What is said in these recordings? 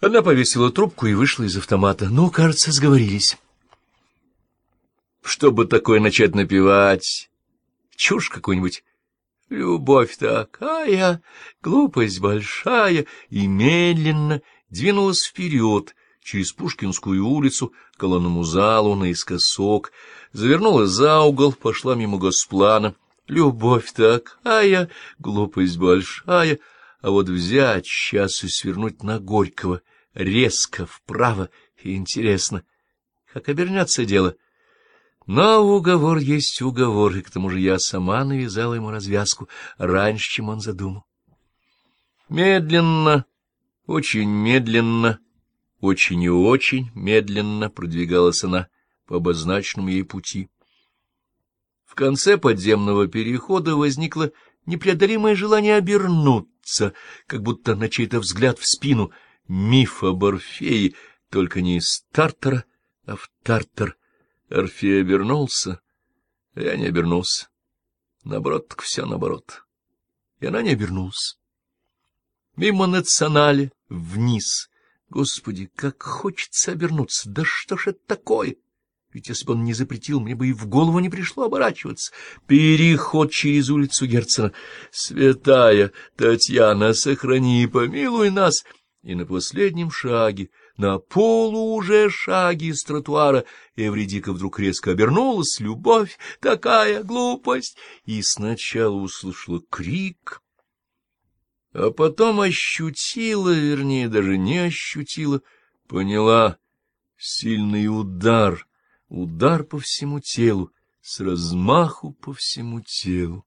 Она повесила трубку и вышла из автомата. Ну, кажется, сговорились. Чтобы такое начать напевать, чушь какую-нибудь. Любовь такая, глупость большая, и медленно двинулась вперед, через Пушкинскую улицу, к колонному залу, наискосок, завернула за угол, пошла мимо госплана. Любовь такая, глупость большая, а вот взять сейчас и свернуть на Горького, резко, вправо, и интересно, как обернется дело — но уговор есть уговор, и к тому же я сама навязала ему развязку раньше, чем он задумал. Медленно, очень медленно, очень и очень медленно продвигалась она по обозначенному ей пути. В конце подземного перехода возникло непреодолимое желание обернуться, как будто на чей-то взгляд в спину миф об Орфее, только не из Тартара, а в Тартар — Орфей обернулся, а я не обернулся. Наоборот, так все наоборот. И она не обернулась. Мимо национали, вниз. Господи, как хочется обернуться! Да что ж это такое? Ведь если бы он не запретил, мне бы и в голову не пришло оборачиваться. Переход через улицу Герцена. Святая Татьяна, сохрани и помилуй нас. И на последнем шаге на полу уже шаги с тротуара Эвредика вдруг резко обернулась. Любовь, такая глупость! И сначала услышала крик, а потом ощутила, вернее, даже не ощутила, поняла сильный удар, удар по всему телу, с размаху по всему телу.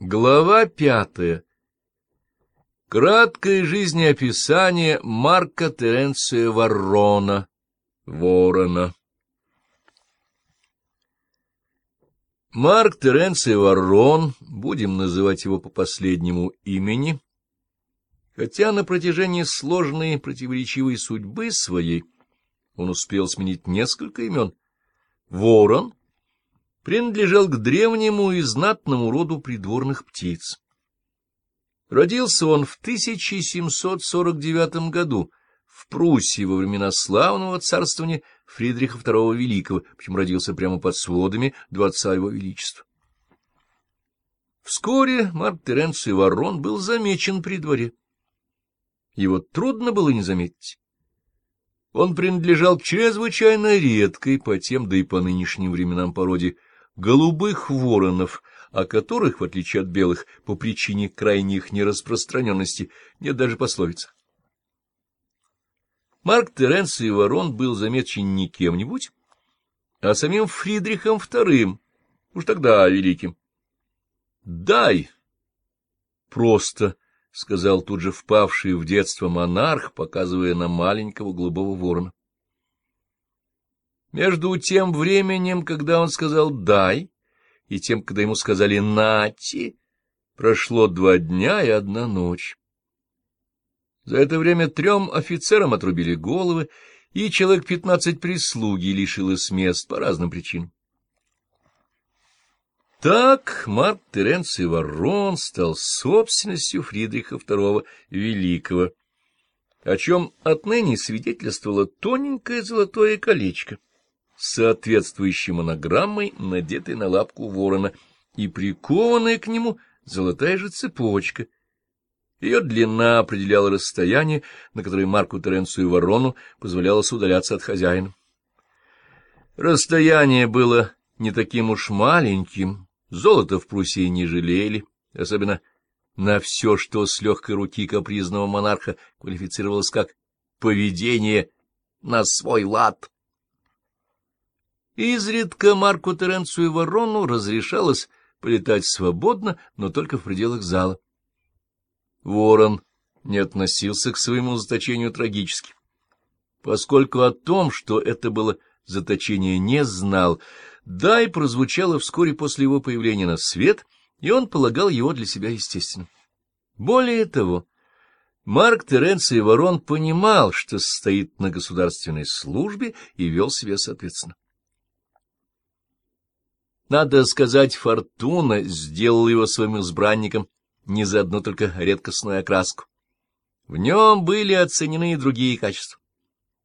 Глава пятая Краткое жизнеописание Марка Теренция Ворона, Ворона. Марк Теренций Ворон, будем называть его по последнему имени, хотя на протяжении сложной противоречивой судьбы своей он успел сменить несколько имен, Ворон принадлежал к древнему и знатному роду придворных птиц. Родился он в 1749 году в Пруссии во времена славного царствования Фридриха II Великого, причем родился прямо под сводами Дворца Его Величества. Вскоре Марк Теренций Ворон был замечен при дворе. Его трудно было не заметить. Он принадлежал к чрезвычайно редкой по тем, да и по нынешним временам породе, голубых воронов — о которых, в отличие от белых, по причине крайней их нераспространенности, нет даже пословицы. Марк Теренций Ворон был замечен не кем-нибудь, а самим Фридрихом II, уж тогда великим. «Дай!» «Просто», — сказал тут же впавший в детство монарх, показывая на маленького голубого ворона. Между тем временем, когда он сказал «дай», и тем, когда ему сказали «нати», прошло два дня и одна ночь. За это время трем офицерам отрубили головы, и человек пятнадцать прислуги лишилось мест по разным причинам. Так Марк Теренций Ворон стал собственностью Фридриха II Великого, о чем отныне свидетельствовало тоненькое золотое колечко соответствующей монограммой, надетой на лапку ворона, и прикованная к нему золотая же цепочка. Ее длина определяла расстояние, на которое Марку Теренцию ворону позволялось удаляться от хозяина. Расстояние было не таким уж маленьким, золото в Пруссии не жалели, особенно на все, что с легкой руки капризного монарха квалифицировалось как «поведение на свой лад». Изредка Марку Теренцию Ворону разрешалось полетать свободно, но только в пределах зала. Ворон не относился к своему заточению трагически. Поскольку о том, что это было заточение, не знал, да и прозвучало вскоре после его появления на свет, и он полагал его для себя естественным. Более того, Марк Теренций Ворон понимал, что стоит на государственной службе и вел себя соответственно. Надо сказать, фортуна сделала его своим избранником не за одну только редкостную окраску. В нем были оценены и другие качества.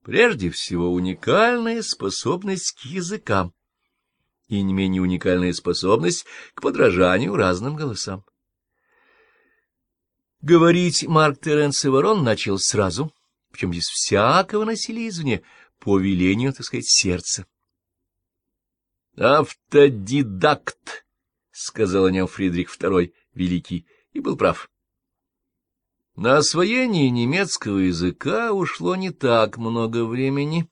Прежде всего, уникальная способность к языкам и не менее уникальная способность к подражанию разным голосам. Говорить Марк Теренс Ворон начал сразу, причем без всякого насилия извне, по велению, так сказать, сердца. «Автодидакт», — сказал о нем Фридрих II Великий, и был прав. На освоение немецкого языка ушло не так много времени.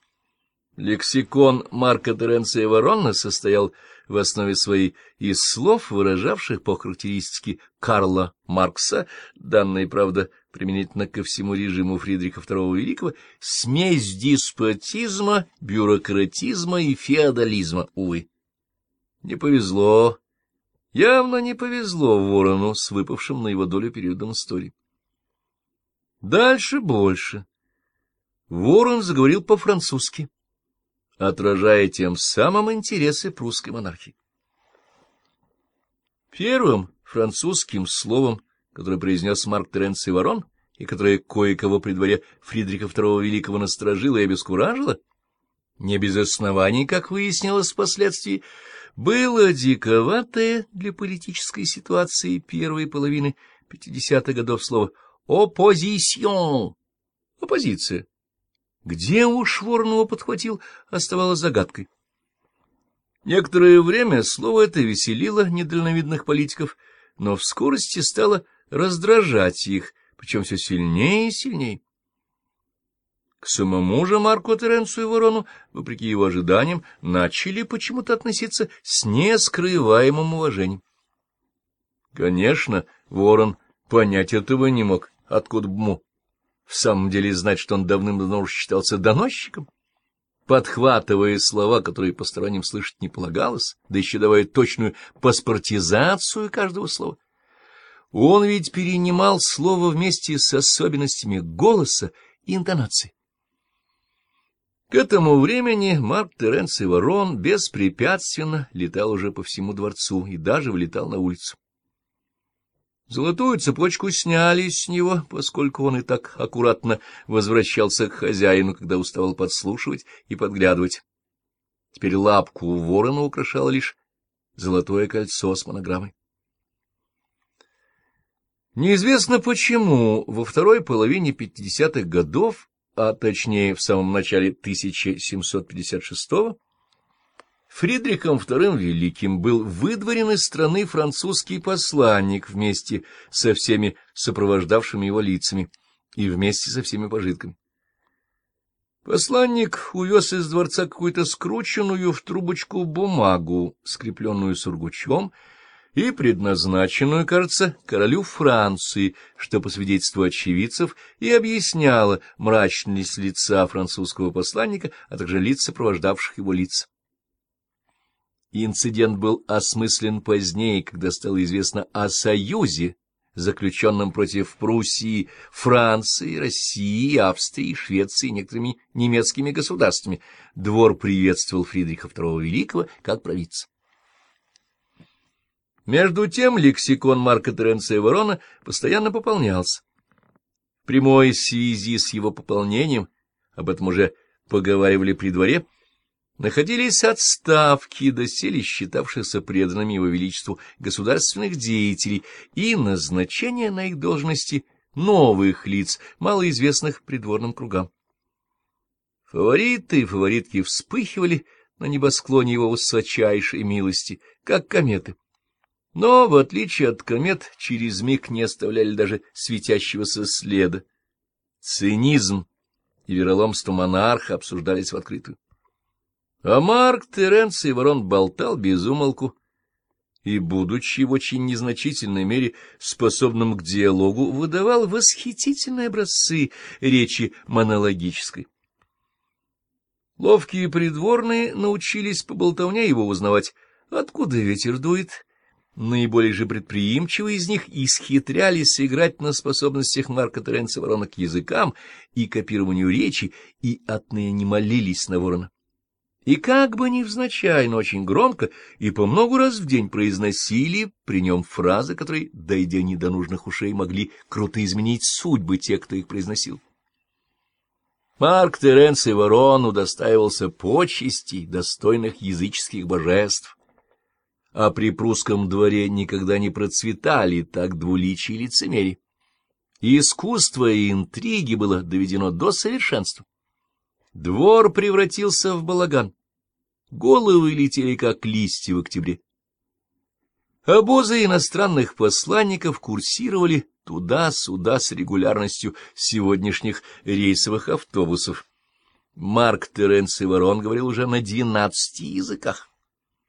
Лексикон Марка Теренция Ворона состоял в основе своей из слов, выражавших по характеристике Карла Маркса, данные, правда, применительно ко всему режиму Фридриха II Великого, смесь деспотизма, бюрократизма и феодализма, увы. Не повезло, явно не повезло Ворону с выпавшим на его долю периодом истории. Дальше больше. Ворон заговорил по-французски, отражая тем самым интересы прусской монархии. Первым французским словом, которое произнес Марк Теренций Ворон, и которое кое-кого при дворе Фридриха II Великого насторожило и обескуражило, не без оснований, как выяснилось впоследствии, было диковатое для политической ситуации первой половины 50-х годов слово Оппозицион. Оппозиция. Где уж Воронова подхватил, оставалось загадкой. Некоторое время слово это веселило недальновидных политиков, но в скорости стало раздражать их, причем все сильнее и сильнее. К самому же Марку Теренцию Ворону, вопреки его ожиданиям, начали почему-то относиться с нескрываемым уважением. Конечно, Ворон понять этого не мог, Откуда бы ему в самом деле знать, что он давным-давно уже считался доносчиком? Подхватывая слова, которые посторонним слышать не полагалось, да еще давая точную паспортизацию каждого слова. Он ведь перенимал слово вместе с особенностями голоса и интонации. К этому времени Марк Теренций Ворон беспрепятственно летал уже по всему дворцу и даже влетал на улицу. Золотую цепочку сняли с него, поскольку он и так аккуратно возвращался к хозяину, когда уставал подслушивать и подглядывать. Теперь лапку ворона украшало лишь золотое кольцо с монограммой. Неизвестно почему во второй половине 50-х годов, а точнее в самом начале 1756 года, Фридрихом II Великим был выдворен из страны французский посланник вместе со всеми сопровождавшими его лицами и вместе со всеми пожитками. Посланник увез из дворца какую-то скрученную в трубочку бумагу, скрепленную сургучом, и предназначенную, кажется, королю Франции, что, по свидетельству очевидцев, и объясняло мрачность лица французского посланника, а также лиц сопровождавших его лиц. Инцидент был осмыслен позднее, когда стало известно о союзе, заключенном против Пруссии, Франции, России, Австрии, Швеции и некоторыми немецкими государствами. Двор приветствовал Фридриха II Великого как провидца. Между тем лексикон Марка Теренция Ворона постоянно пополнялся. В прямой связи с его пополнением, об этом уже поговаривали при дворе, находились отставки, доселе считавшихся преданными его величеству государственных деятелей, и назначение на их должности новых лиц, малоизвестных придворным кругам. Фавориты и фаворитки вспыхивали на небосклоне его высочайшей милости, как кометы. Но, в отличие от комет, через миг не оставляли даже светящегося следа. Цинизм и вероломство монарха обсуждались в открытую. А Марк Теренций Ворон болтал без умолку, и, будучи в очень незначительной мере способным к диалогу, выдавал восхитительные образцы речи монологической. Ловкие придворные научились по болтовне его узнавать, откуда ветер дует. Наиболее же предприимчивые из них исхитрялись играть на способностях Марка Теренца Ворона к языкам и копированию речи, и отныне не молились на ворона. И как бы невзначай, но очень громко и по много раз в день произносили при нем фразы, которые, дойдя не до нужных ушей, могли круто изменить судьбы тех, кто их произносил. Марк Теренций Ворон удостаивался почестей, достойных языческих божеств, а при прусском дворе никогда не процветали так двуличие лицемерие. Искусство и интриги было доведено до совершенства. Двор превратился в балаган. Головы летели, как листья в октябре. Обозы иностранных посланников курсировали туда-сюда с регулярностью сегодняшних рейсовых автобусов. Марк Теренций Ворон говорил уже на двенадцати языках.